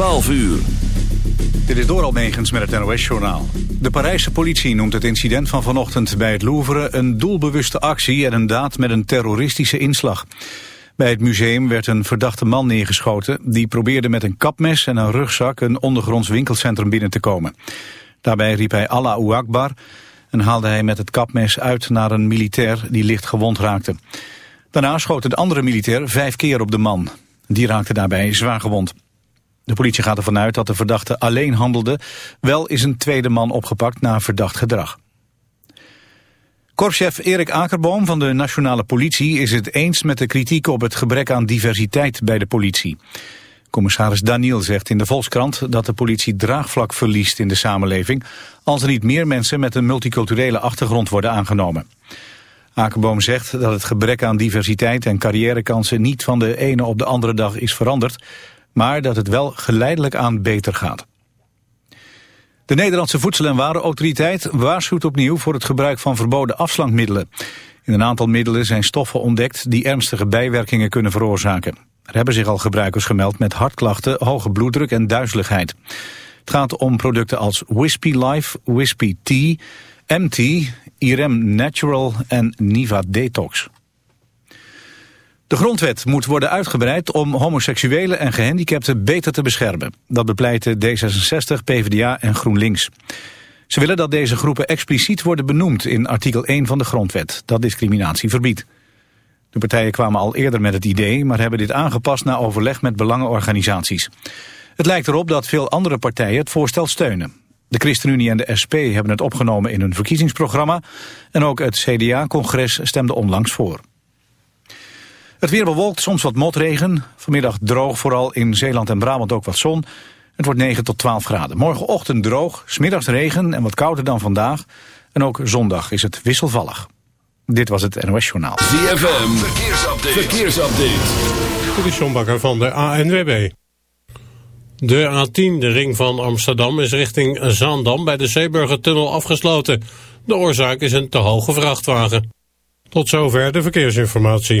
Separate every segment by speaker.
Speaker 1: 12 uur.
Speaker 2: Dit is door Almegens met het NOS-journaal. De Parijse politie noemt het incident van vanochtend bij het Louvre... een doelbewuste actie en een daad met een terroristische inslag. Bij het museum werd een verdachte man neergeschoten... die probeerde met een kapmes en een rugzak... een ondergronds winkelcentrum binnen te komen. Daarbij riep hij Allahu Akbar... en haalde hij met het kapmes uit naar een militair die licht gewond raakte. Daarna schoot een andere militair vijf keer op de man. Die raakte daarbij zwaar gewond. De politie gaat ervan uit dat de verdachte alleen handelde. Wel is een tweede man opgepakt na verdacht gedrag. Korpschef Erik Akerboom van de Nationale Politie is het eens met de kritiek op het gebrek aan diversiteit bij de politie. Commissaris Daniel zegt in de Volkskrant dat de politie draagvlak verliest in de samenleving als er niet meer mensen met een multiculturele achtergrond worden aangenomen. Akerboom zegt dat het gebrek aan diversiteit en carrièrekansen niet van de ene op de andere dag is veranderd, maar dat het wel geleidelijk aan beter gaat. De Nederlandse Voedsel- en Warenautoriteit waarschuwt opnieuw voor het gebruik van verboden afslankmiddelen. In een aantal middelen zijn stoffen ontdekt die ernstige bijwerkingen kunnen veroorzaken. Er hebben zich al gebruikers gemeld met hartklachten, hoge bloeddruk en duizeligheid. Het gaat om producten als Wispy Life, Wispy Tea, MT, Irem Natural en Niva Detox. De grondwet moet worden uitgebreid om homoseksuelen en gehandicapten beter te beschermen. Dat bepleiten D66, PvdA en GroenLinks. Ze willen dat deze groepen expliciet worden benoemd in artikel 1 van de grondwet, dat discriminatie verbiedt. De partijen kwamen al eerder met het idee, maar hebben dit aangepast na overleg met belangenorganisaties. Het lijkt erop dat veel andere partijen het voorstel steunen. De ChristenUnie en de SP hebben het opgenomen in hun verkiezingsprogramma en ook het CDA-congres stemde onlangs voor. Het weer bewolkt, soms wat motregen. Vanmiddag droog, vooral in Zeeland en Brabant ook wat zon. Het wordt 9 tot 12 graden. Morgenochtend droog, smiddags regen en wat kouder dan vandaag. En ook zondag is het wisselvallig. Dit was het NOS Journaal.
Speaker 1: ZFM, verkeersupdate. verkeersupdate.
Speaker 3: Van de ANWB. De A10, de ring van Amsterdam, is richting Zaandam bij de Zeeburgertunnel afgesloten. De oorzaak is een te hoge vrachtwagen. Tot zover de verkeersinformatie.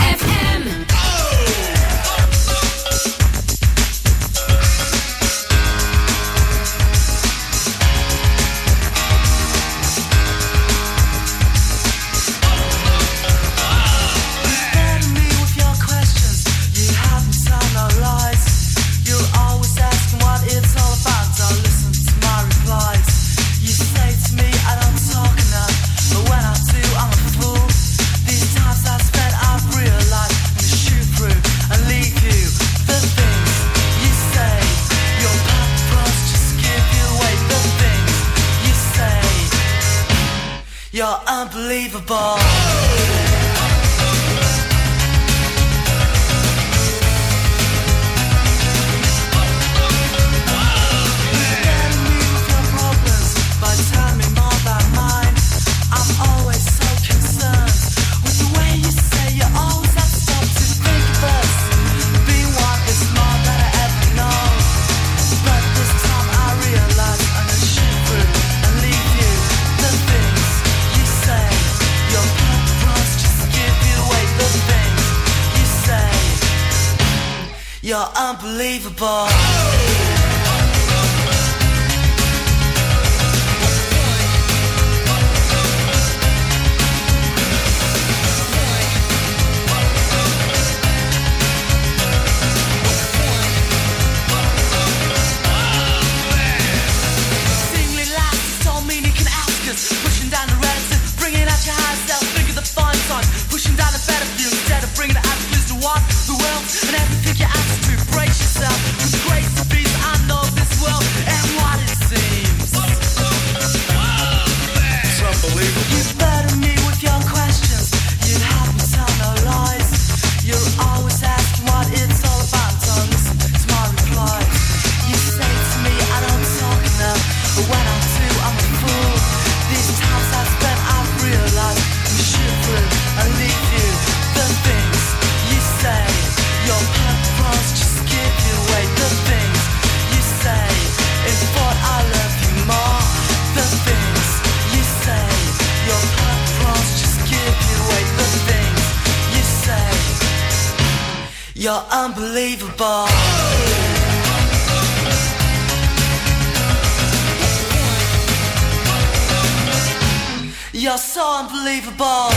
Speaker 4: so unbelievable.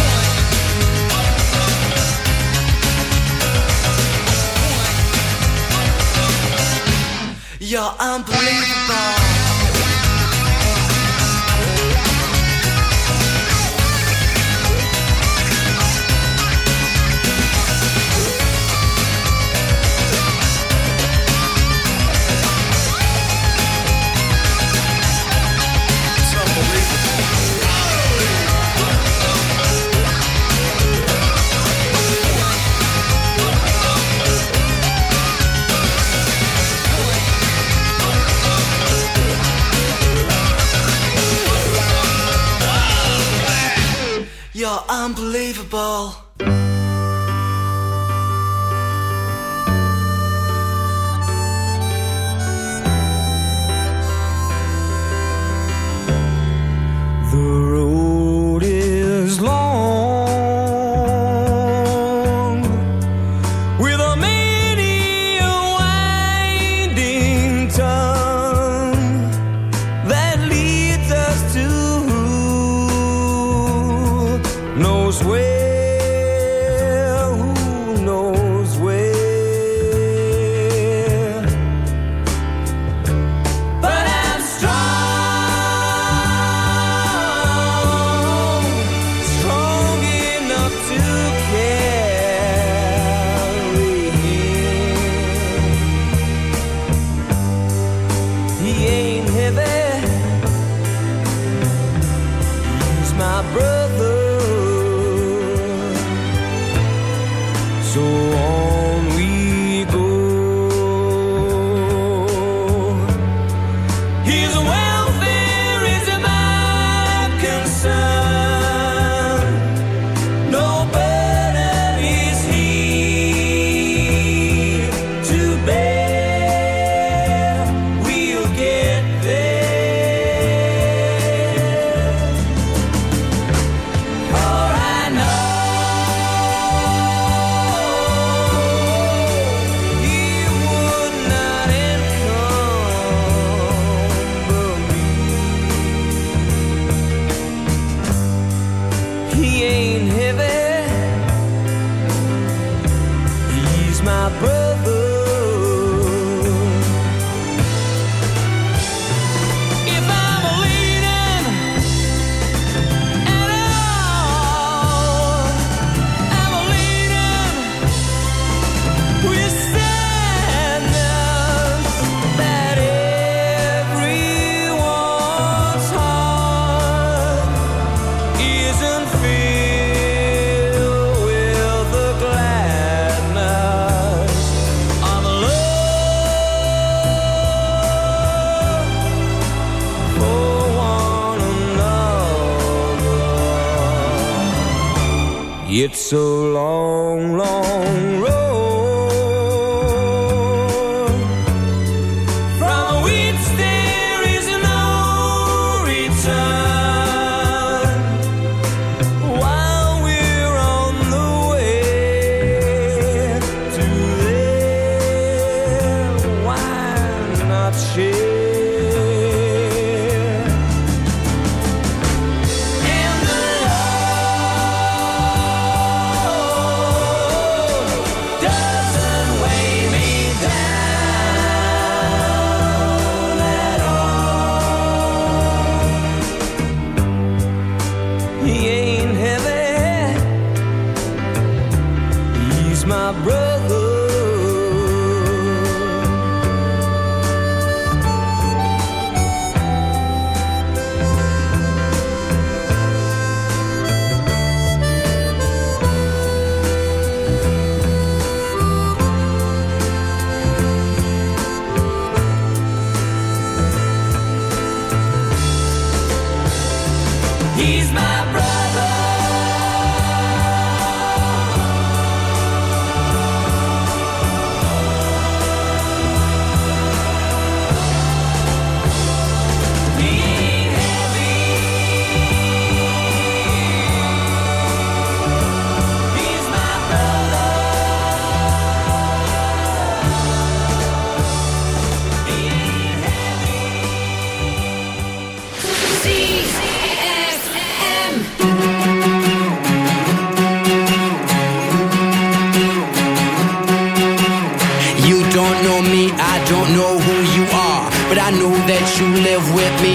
Speaker 4: You're unbelievable. Unbelievable.
Speaker 5: It's long, long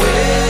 Speaker 6: away.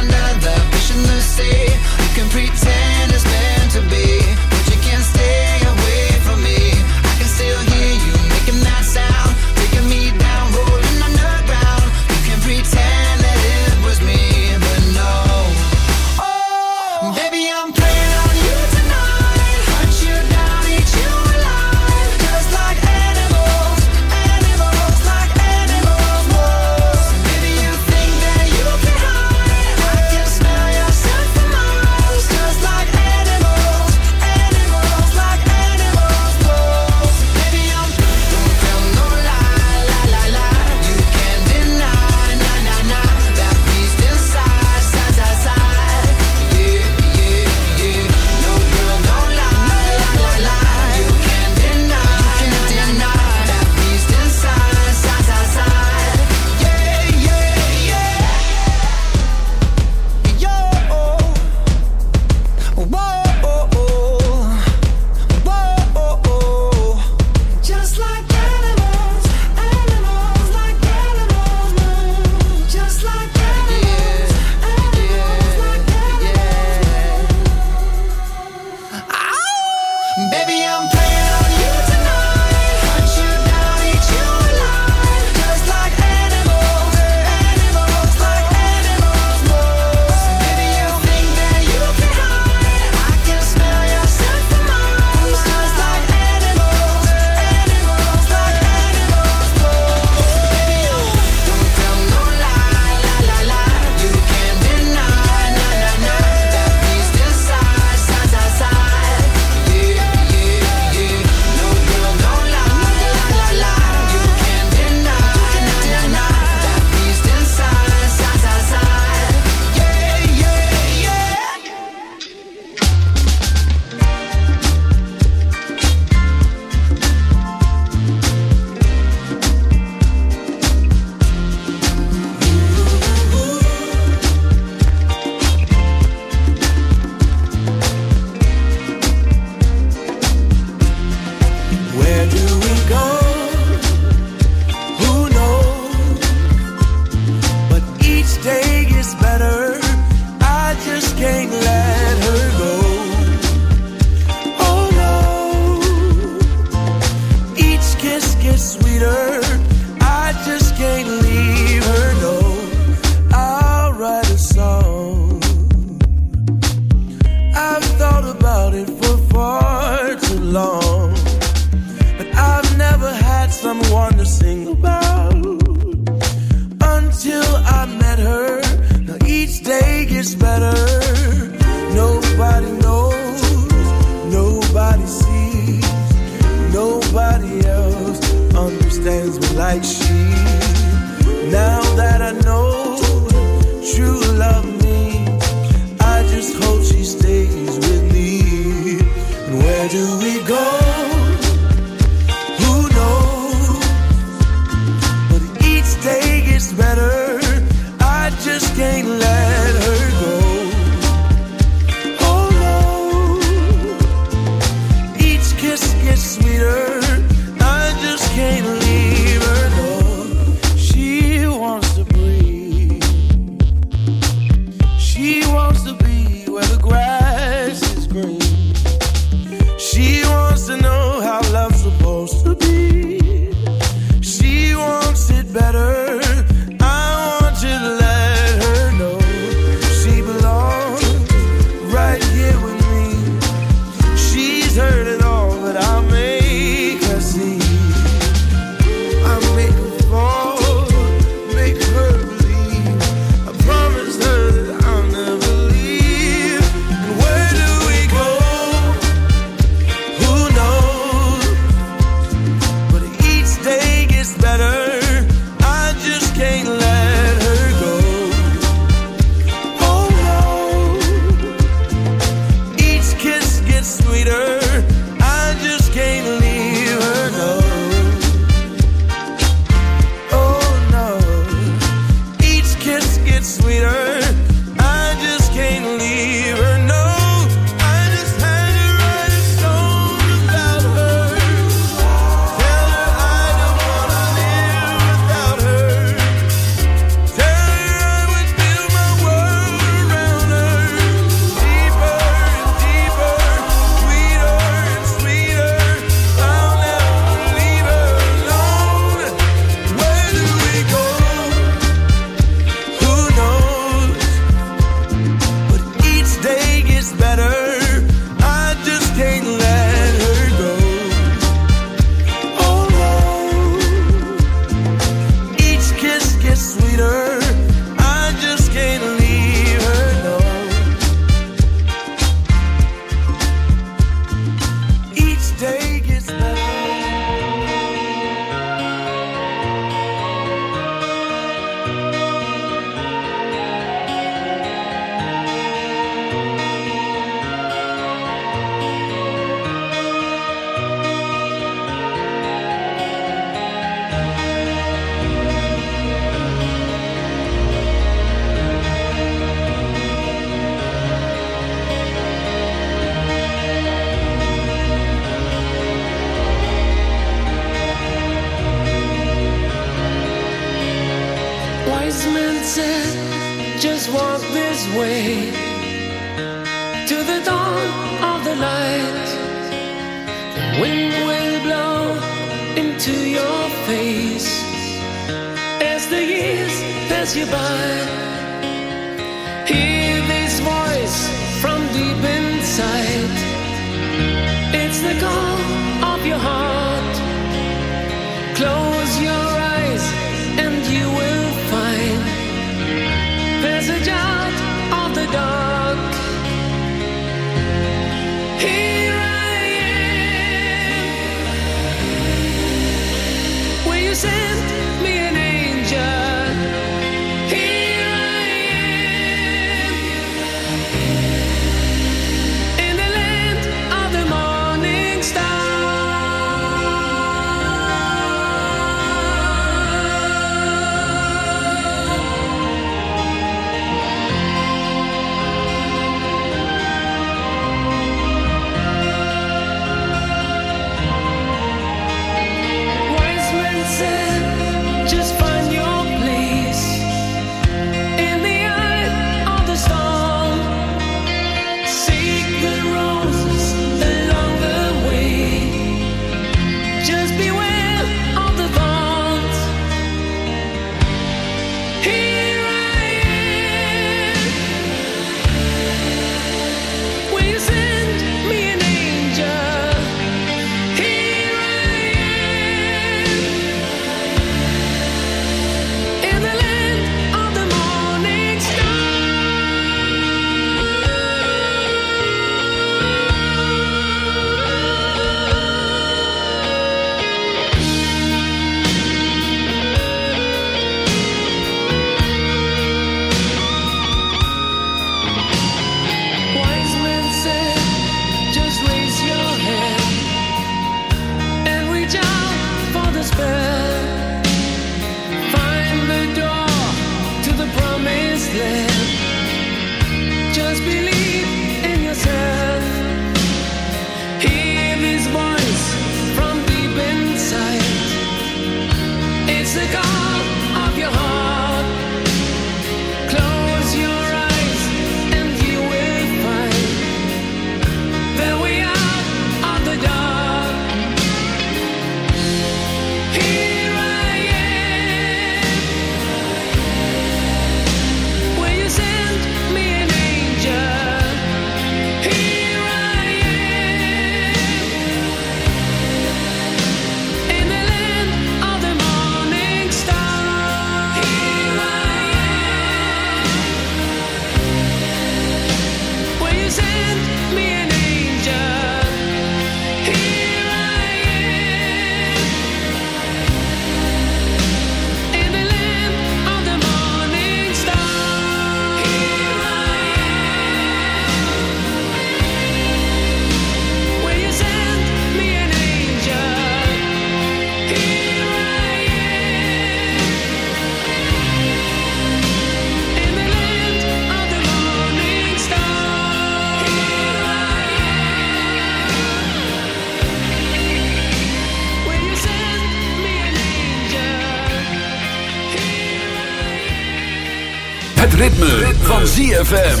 Speaker 7: Van ZFM.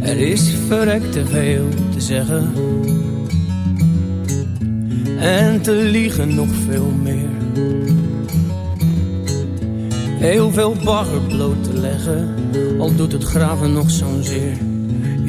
Speaker 8: Er is verrekt te veel te zeggen. En te liegen nog veel meer. Heel veel bagger bloot te leggen. Al doet het graven nog zo'n zeer.